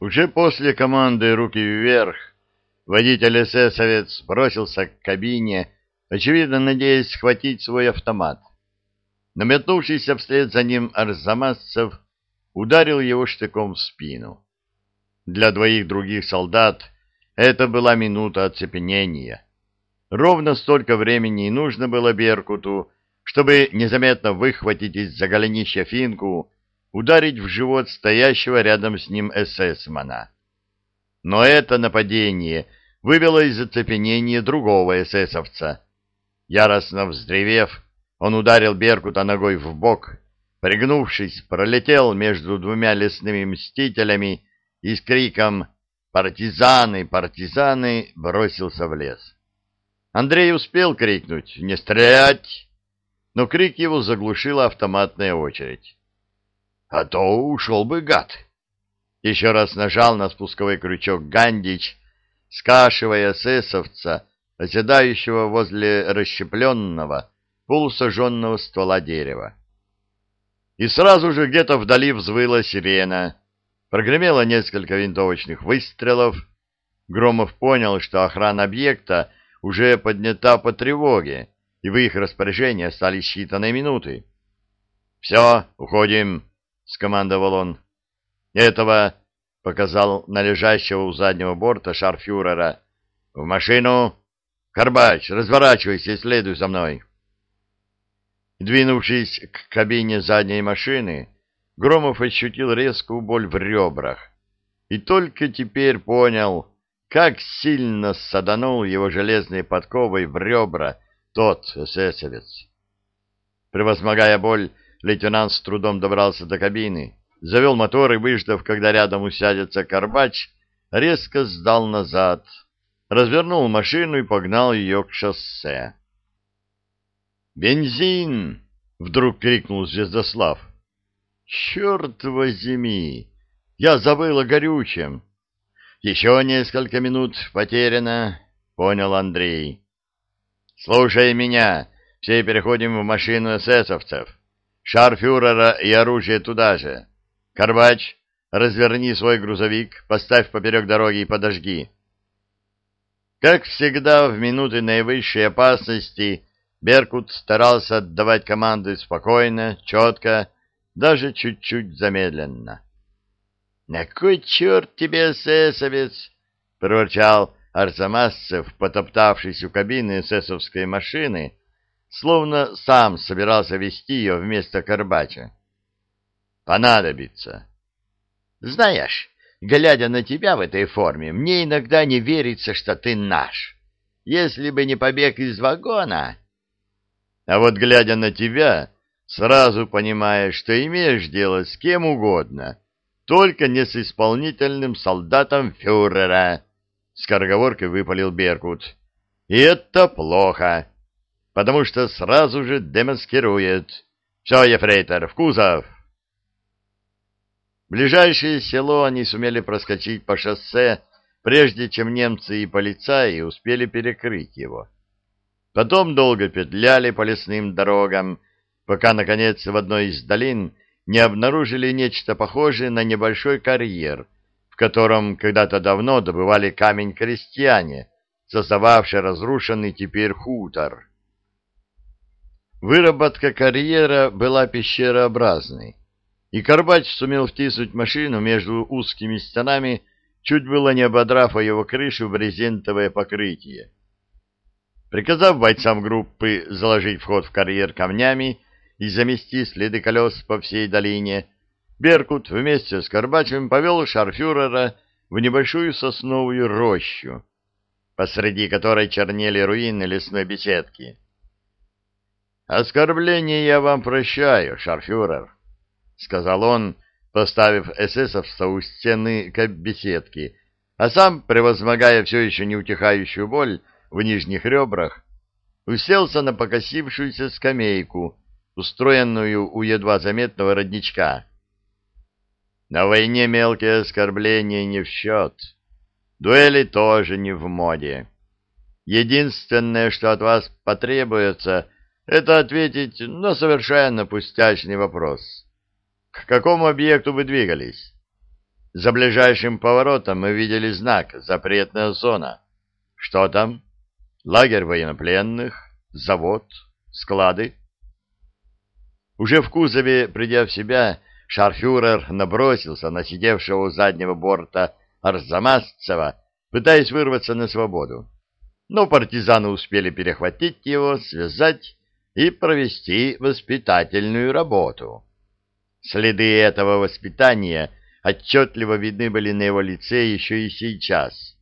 Уже после команды «Руки вверх» водитель эсэсовец бросился к кабине, очевидно, надеясь схватить свой автомат. Но метнувшийся вслед за ним Арзамасцев ударил его штыком в спину. Для двоих других солдат это была минута оцепенения. Ровно столько времени и нужно было Беркуту, чтобы незаметно выхватить из-за голенища финку ударить в живот стоящего рядом с ним эсэсмана. Но это нападение вывело из оцепенения другого эсэсовца. Яростно вздревев, он ударил Беркута ногой в бок, пригнувшись, пролетел между двумя лесными мстителями и с криком «Партизаны! Партизаны!» бросился в лес. Андрей успел крикнуть «Не стрелять!», но крик его заглушила автоматная очередь а то ушел бы гад. Еще раз нажал на спусковой крючок Гандич, скашивая эсэсовца, оседающего возле расщепленного, полусожженного ствола дерева. И сразу же где-то вдали взвыла сирена. Прогремело несколько винтовочных выстрелов. Громов понял, что охрана объекта уже поднята по тревоге, и в их распоряжении остались считанные минуты. «Все, уходим!» — скомандовал он. «Этого!» — показал на лежащего у заднего борта шарфюрера. «В машину! Карбач, разворачивайся и следуй за мной!» Двинувшись к кабине задней машины, Громов ощутил резкую боль в ребрах и только теперь понял, как сильно саданул его железной подковой в ребра тот эсэсовец. Превозмогая боль, лейтенант с трудом добрался до кабины, завел мотор и, выждав, когда рядом усядется Карбач, резко сдал назад, развернул машину и погнал ее к шоссе. «Бензин!» — вдруг крикнул Звездослав. «Черт возьми! Я забыл о горючем!» «Еще несколько минут потеряно», — понял Андрей. «Слушай меня, все переходим в машину эсэсовцев. Шарфюрера и оружие туда же. Карбач, разверни свой грузовик, поставь поперек дороги и подожги. Как всегда, в минуты наивысшей опасности Беркут старался отдавать команды спокойно, четко, даже чуть-чуть замедленно. — На кой черт тебе, эсэсовец? — проворчал Арзамасцев, потоптавшись у кабины эсэсовской машины, словно сам собирался вести ее вместо Карбача. «Понадобится». «Знаешь, глядя на тебя в этой форме, мне иногда не верится, что ты наш. Если бы не побег из вагона...» «А вот глядя на тебя, сразу понимаешь, что имеешь дело с кем угодно, только не с исполнительным солдатом фюрера», — скороговоркой выпалил Беркут. «И это плохо» потому что сразу же демаскирует. Все, ефрейтор, в кузов! Ближайшее село они сумели проскочить по шоссе, прежде чем немцы и полицаи успели перекрыть его. Потом долго петляли по лесным дорогам, пока, наконец, в одной из долин не обнаружили нечто похожее на небольшой карьер, в котором когда-то давно добывали камень крестьяне, создававший разрушенный теперь хутор. Выработка карьера была пещерообразной, и Карбач сумел втиснуть машину между узкими стенами, чуть было не ободрав о его крышу брезентовое покрытие. Приказав бойцам группы заложить вход в карьер камнями и замести следы колес по всей долине, Беркут вместе с Карбачем повел шарфюрера в небольшую сосновую рощу, посреди которой чернели руины лесной беседки. «Оскорбление я вам прощаю, шарфюрер», — сказал он, поставив эсэсовца у стены беседки, а сам, превозмогая все еще неутихающую боль в нижних ребрах, уселся на покосившуюся скамейку, устроенную у едва заметного родничка. На войне мелкие оскорбления не в счет. Дуэли тоже не в моде. Единственное, что от вас потребуется — это ответить на совершенно пустячный вопрос. К какому объекту вы двигались? За ближайшим поворотом мы видели знак «Запретная зона». Что там? Лагерь военнопленных, завод, склады. Уже в кузове, придя в себя, шарфюрер набросился на сидевшего у заднего борта Арзамасцева, пытаясь вырваться на свободу. Но партизаны успели перехватить его, связать и провести воспитательную работу. Следы этого воспитания отчетливо видны были на его лице еще и сейчас.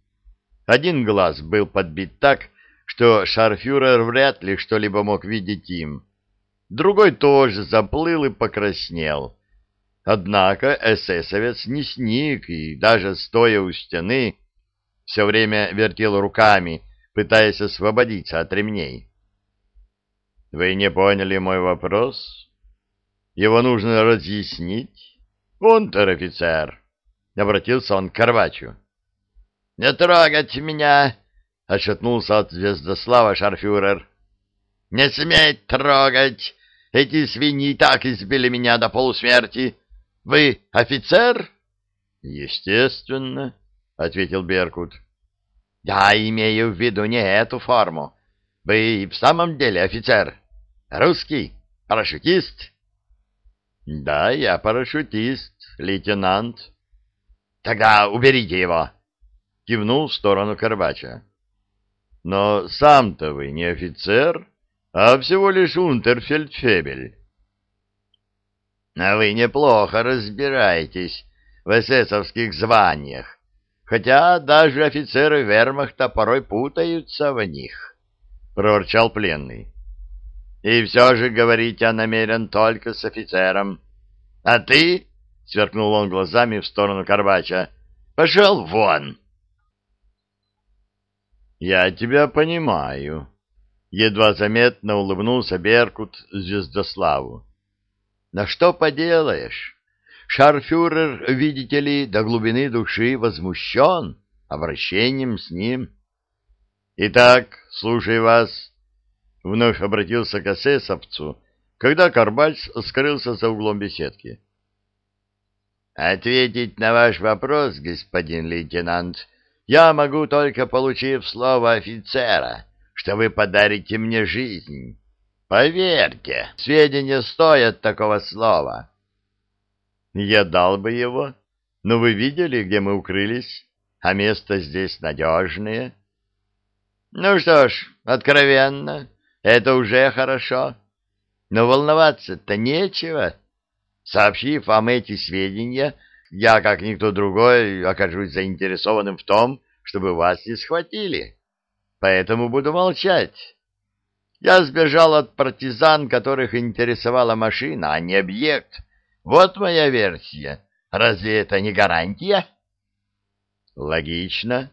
Один глаз был подбит так, что шарфюрер вряд ли что-либо мог видеть им. Другой тоже заплыл и покраснел. Однако эсэсовец не сник и, даже стоя у стены, все время вертел руками, пытаясь освободиться от ремней. «Вы не поняли мой вопрос? Его нужно разъяснить. Унтер-офицер!» — обратился он к Карвачу. «Не трогать меня!» — отшатнулся от Звездослава шарфюрер. «Не сметь трогать! Эти свиньи так избили меня до полусмерти! Вы офицер?» «Естественно», — ответил Беркут. «Я имею в виду не эту форму. Вы в самом деле офицер? Русский? Парашютист?» «Да, я парашютист, лейтенант». «Тогда уберите его!» — кивнул в сторону Карбача. «Но сам-то вы не офицер, а всего лишь унтерфельдфебель». «А вы неплохо разбираетесь в эсэсовских званиях, хотя даже офицеры вермахта порой путаются в них», — проворчал пленный. «И все же говорить я намерен только с офицером. А ты, — сверкнул он глазами в сторону Карбача, — пошел вон!» «Я тебя понимаю», — едва заметно улыбнулся Беркут Звездославу. «На что поделаешь? Шарфюрер, видите ли, до глубины души возмущен обращением с ним». «Итак, слушай вас», — вновь обратился к эсэсовцу, когда Карбальц скрылся за углом беседки. «Ответить на ваш вопрос, господин лейтенант, я могу только получив слово офицера, что вы подарите мне жизнь». Поверьте, сведения стоят такого слова. Я дал бы его, но вы видели, где мы укрылись, а место здесь надежное. Ну что ж, откровенно, это уже хорошо. Но волноваться-то нечего. Сообщив вам эти сведения, я, как никто другой, окажусь заинтересованным в том, чтобы вас не схватили. Поэтому буду молчать. Я сбежал от партизан, которых интересовала машина, а не объект. Вот моя версия. Разве это не гарантия? Логично.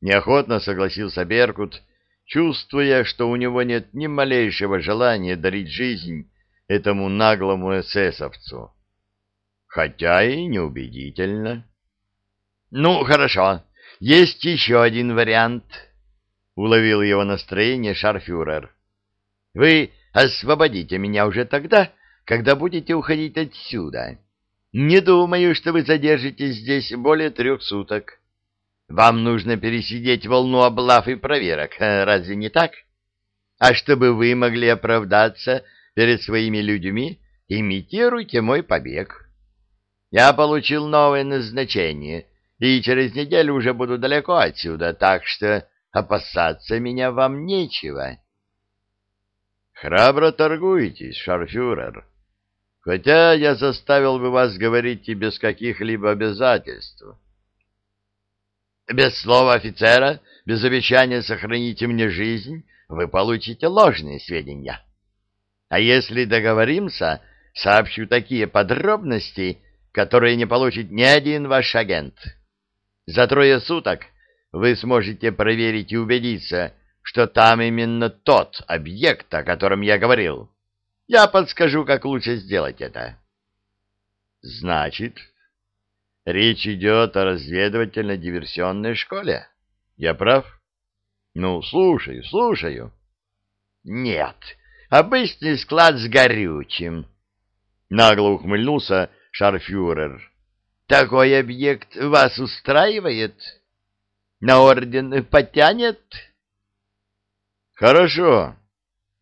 Неохотно согласился Беркут, чувствуя, что у него нет ни малейшего желания дарить жизнь этому наглому эсэсовцу. Хотя и неубедительно. Ну, хорошо. Есть еще один вариант. Уловил его настроение шарфюрер. Вы освободите меня уже тогда, когда будете уходить отсюда. Не думаю, что вы задержитесь здесь более трех суток. Вам нужно пересидеть волну облав и проверок, э, разве не так? А чтобы вы могли оправдаться перед своими людьми, имитируйте мой побег. Я получил новое назначение, и через неделю уже буду далеко отсюда, так что опасаться меня вам нечего. Храбро торгуетесь, шарфюрер. Хотя я заставил бы вас говорить и без каких-либо обязательств. Без слова офицера, без обещания сохранить мне жизнь, вы получите ложные сведения. А если договоримся, сообщу такие подробности, которые не получит ни один ваш агент. За трое суток вы сможете проверить и убедиться, что там именно тот объект, о котором я говорил. Я подскажу, как лучше сделать это. Значит, речь идет о разведывательно-диверсионной школе? Я прав? Ну, слушаю, слушаю. Нет, обычный склад с горючим. Нагло ухмыльнулся шарфюрер. Такой объект вас устраивает? На орден потянет? Хорошо.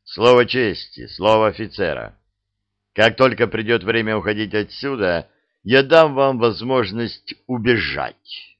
Слово чести, слово офицера. Как только придет время уходить отсюда, я дам вам возможность убежать.